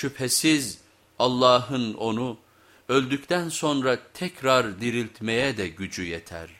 Şüphesiz Allah'ın onu öldükten sonra tekrar diriltmeye de gücü yeter.